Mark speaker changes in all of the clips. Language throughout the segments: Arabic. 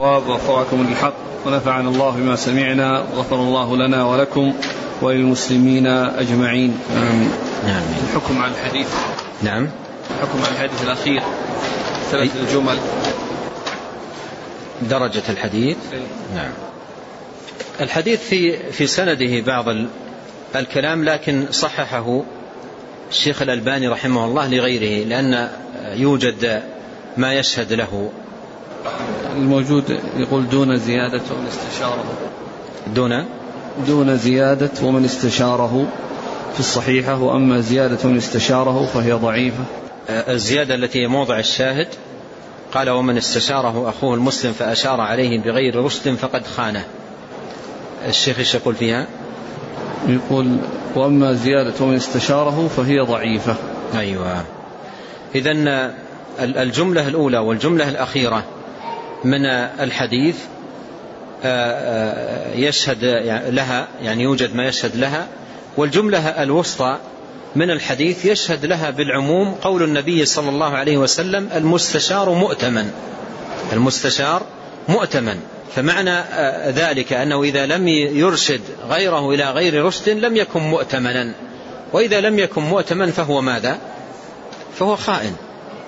Speaker 1: ووفقكم للحق ونفعنا الله بما سمعنا وغفر الله لنا ولكم وللمسلمين أجمعين. آمين.
Speaker 2: نعم.
Speaker 1: الحكم على الحديث.
Speaker 2: نعم.
Speaker 1: الحكم على الحديث الأخير. ثلاث الجمل.
Speaker 2: درجة الحديث. نعم. الحديث في في سنده بعض الكلام لكن صححه الشيخ الألباني رحمه الله لغيره لأن يوجد ما يشهد له.
Speaker 1: الموجود يقول دون زيادة ومن استشاره.
Speaker 2: دون؟
Speaker 1: دون زيادة ومن استشاره. في الصحيحة وأما زيادة من استشاره فهي ضعيفة.
Speaker 2: الزيادة التي هي موضع الشاهد. قال ومن استشاره أخوه المسلم فأشار عليه بغير رشد فقد خانه. الشيخ إيش يقول فيها؟
Speaker 1: يقول وأما زيادة ومن استشاره فهي ضعيفة.
Speaker 2: أيوة. إذا الجملة الأولى والجملة الأخيرة من الحديث يشهد لها يعني يوجد ما يشهد لها والجملة الوسطى من الحديث يشهد لها بالعموم قول النبي صلى الله عليه وسلم المستشار مؤتمن. المستشار مؤتمن. فمعنى ذلك أنه إذا لم يرشد غيره إلى غير رشد لم يكن مؤتمنا. وإذا لم يكن مؤتمن فهو ماذا؟ فهو خائن.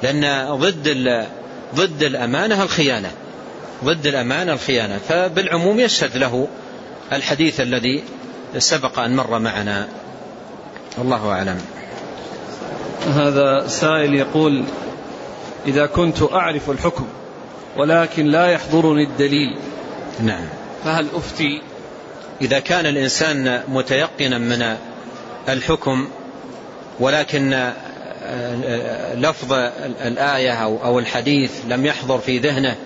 Speaker 2: لأن ضد ضد الأمانة الخيانة. ضد الأمانة الخيانة. فبالعموم يشهد له الحديث الذي سبق أن مر معنا. الله أعلم.
Speaker 1: هذا سائل يقول إذا كنت أعرف الحكم ولكن لا يحضرني الدليل
Speaker 2: نعم.
Speaker 1: فهل أفتي؟
Speaker 2: إذا كان الإنسان متيقنا من الحكم ولكن لفظ الآية أو الحديث لم يحضر في ذهنه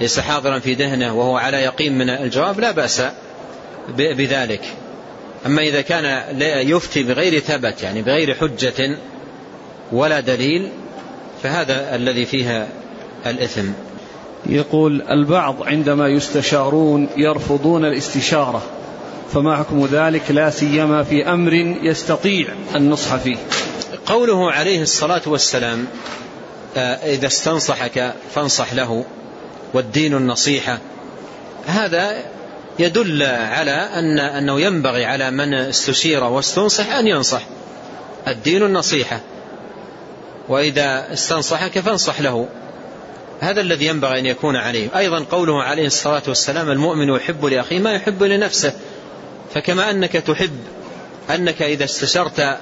Speaker 2: ليس حاضرا في ذهنه وهو على يقين من الجواب لا بأس بذلك. أما إذا كان يفتي بغير ثبت يعني بغير حجة ولا دليل فهذا الذي فيها الإثم.
Speaker 1: يقول البعض عندما يستشارون يرفضون الاستشارة فما حكم ذلك لا سيما في أمر يستطيع النصح فيه.
Speaker 2: قوله عليه الصلاة والسلام إذا استنصحك فانصح له. والدين النصيحة هذا يدل على أن أنه ينبغي على من استشير واستنصح أن ينصح. الدين النصيحة. وإذا استنصحك فانصح له. هذا الذي ينبغي أن يكون عليه. أيضا قوله عليه الصلاة والسلام المؤمن يحب لأخيه ما يحب لنفسه. فكما أنك تحب أنك إذا استشرت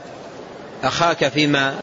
Speaker 2: أخاك فيما